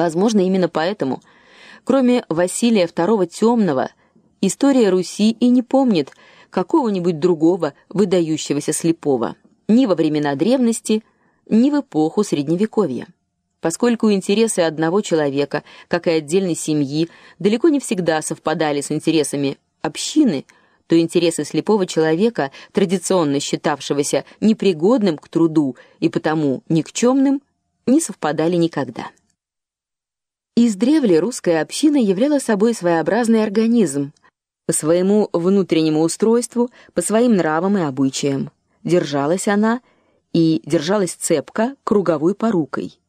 Возможно, именно поэтому, кроме Василия II Темного, история Руси и не помнит какого-нибудь другого выдающегося слепого ни во времена древности, ни в эпоху средневековья. Поскольку интересы одного человека, как и отдельной семьи, далеко не всегда совпадали с интересами общины, то интересы слепого человека, традиционно считавшегося непригодным к труду и потому никчемным, не совпадали никогда. Издревле русская община являла собой своеобразный организм по своему внутреннему устройству, по своим нравам и обычаям. Держалась она и держалась цепко круговой порукой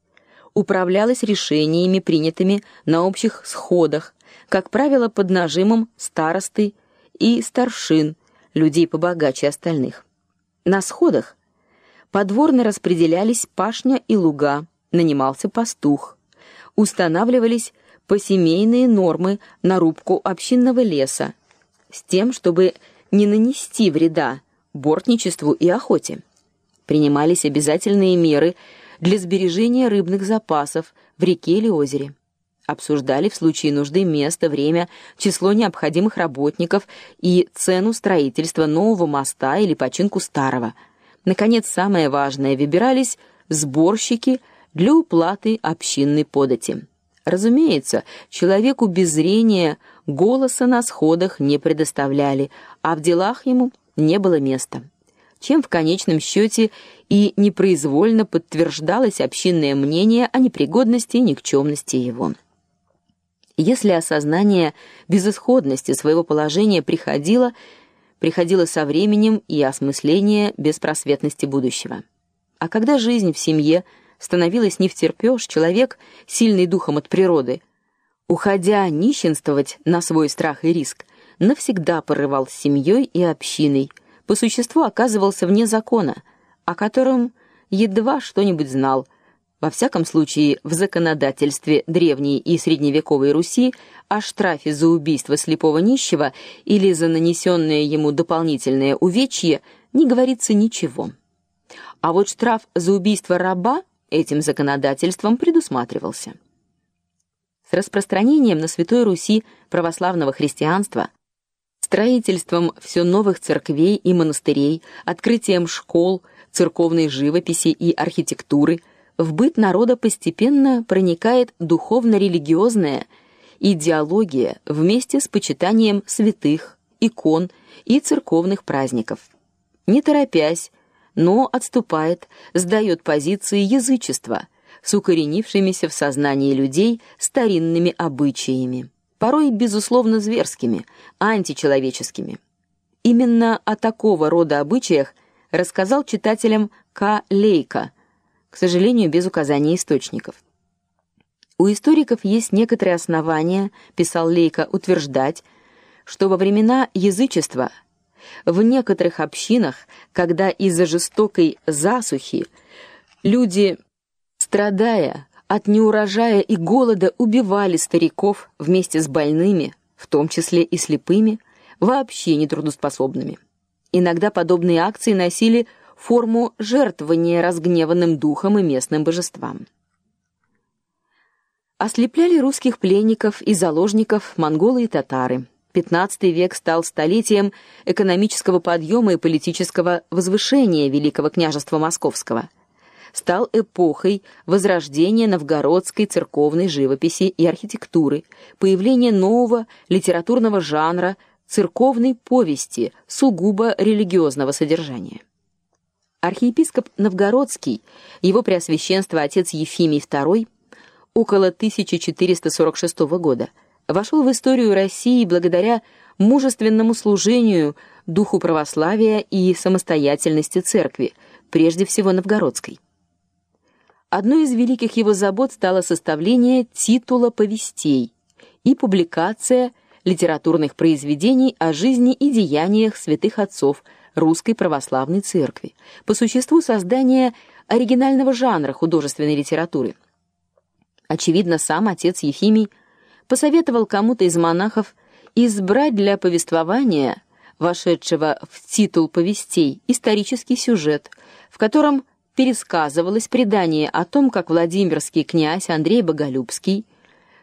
управлялась решениями, принятыми на общих сходах, как правило, под нажимом старосты и старшин, людей побогаче остальных. На сходах подворно распределялись пашня и луга, нанимался пастух. Устанавливались посемейные нормы на рубку общинного леса с тем, чтобы не нанести вреда бортничеству и охоте. Принимались обязательные меры для сбережения рыбных запасов в реке или озере. Обсуждали в случае нужды место, время, число необходимых работников и цену строительства нового моста или починку старого. Наконец, самое важное выбирались сборщики для уплаты общинной подати. Разумеется, человеку без зрения голоса на сходах не предоставляли, а в делах ему не было места чем в конечном счете и непроизвольно подтверждалось общинное мнение о непригодности и никчемности его. Если осознание безысходности своего положения приходило, приходило со временем и осмысление беспросветности будущего. А когда жизнь в семье становилась не втерпёшь, человек, сильный духом от природы, уходя нищенствовать на свой страх и риск, навсегда порывал с семьей и общиной, по существу оказывался вне закона, о котором едва что-нибудь знал. Во всяком случае, в законодательстве древней и средневековой Руси о штрафе за убийство слепого нищего или за нанесенное ему дополнительное увечье не говорится ничего. А вот штраф за убийство раба этим законодательством предусматривался. С распространением на Святой Руси православного христианства строительством все новых церквей и монастырей, открытием школ, церковной живописи и архитектуры, в быт народа постепенно проникает духовно-религиозная идеология вместе с почитанием святых, икон и церковных праздников. Не торопясь, но отступает, сдает позиции язычества с укоренившимися в сознании людей старинными обычаями порой безусловно зверскими, античеловеческими. Именно о такого рода обычаях рассказал читателям К. Лейка, к сожалению, без указания источников. У историков есть некоторые основания, писал Лейка, утверждать, что во времена язычества в некоторых общинах, когда из-за жестокой засухи люди, страдая от неурожая и голода убивали стариков вместе с больными, в том числе и слепыми, вообще нетрудоспособными. Иногда подобные акции носили форму жертвования разгневанным духом и местным божествам. Ослепляли русских пленников и заложников монголы и татары. XV век стал столетием экономического подъема и политического возвышения Великого княжества Московского – стал эпохой возрождения новгородской церковной живописи и архитектуры, появления нового литературного жанра церковной повести сугубо религиозного содержания. Архиепископ Новгородский, его преосвященство отец Ефимий II, около 1446 года, вошел в историю России благодаря мужественному служению духу православия и самостоятельности церкви, прежде всего новгородской. Одной из великих его забот стало составление титула повестей и публикация литературных произведений о жизни и деяниях святых отцов русской православной церкви, по существу создание оригинального жанра художественной литературы. Очевидно, сам отец Ефимий посоветовал кому-то из монахов избрать для повествования, вошедшего в титул повестей, исторический сюжет, в котором пересказывалось предание о том, как Владимирский князь Андрей Боголюбский